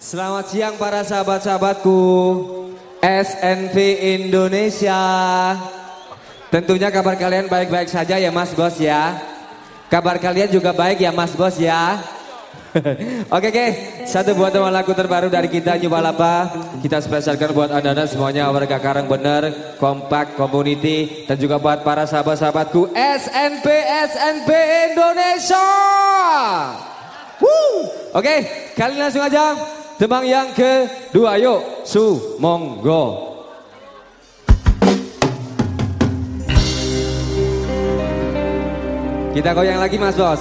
Selamat siang para sahabat-sahabatku. SNP Indonesia. Tentunya kabar kalian baik-baik saja ya mas bos ya. Kabar kalian juga baik ya mas bos ya. Oke oke, satu buat teman lagu terbaru dari kita New Balapa. Kita spesialkan buat anda-anda semuanya warga Karang Bener, Kompak, Community. Dan juga buat para sahabat-sahabatku SNP SNP Indonesia! Oke, kalian langsung aja Tembang yang kedua yuk, Su Monggo. Kita goyang lagi mas bos.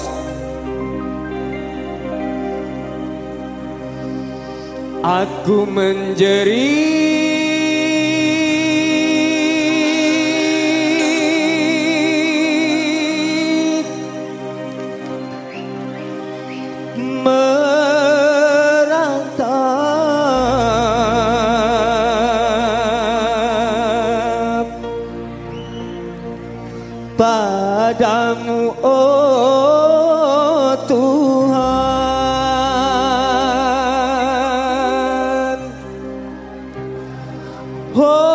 Aku menjerit Padamu oh Tuhan. Oh.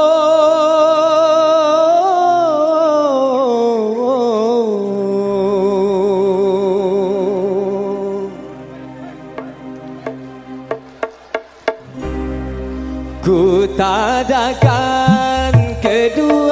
Ku tadakan kedua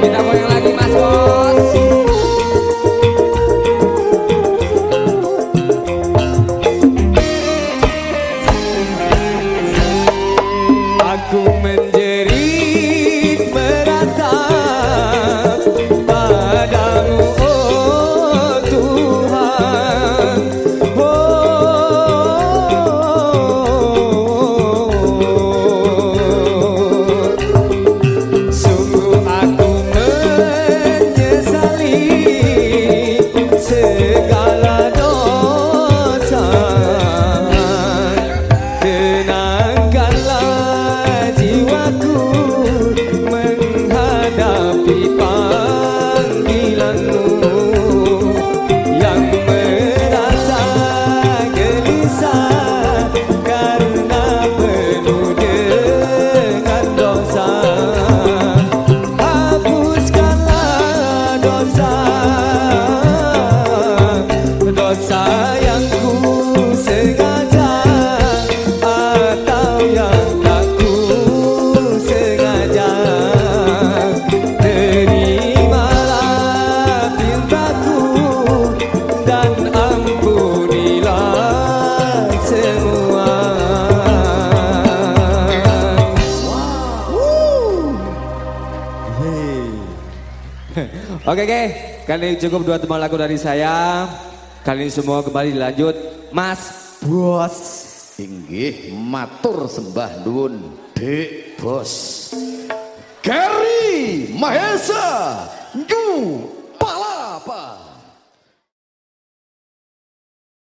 Kita time. Oke oke, kali ini cukup dua teman lagu dari saya. Kali ini semua kembali dilanjut. Mas Bos. Inggih matur sembah nuwun Dek Bos. Gary Mahesa New